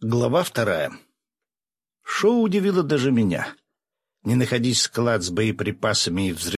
Глава вторая. Шоу удивило даже меня. Не находить склад с боеприпасами и взрывами.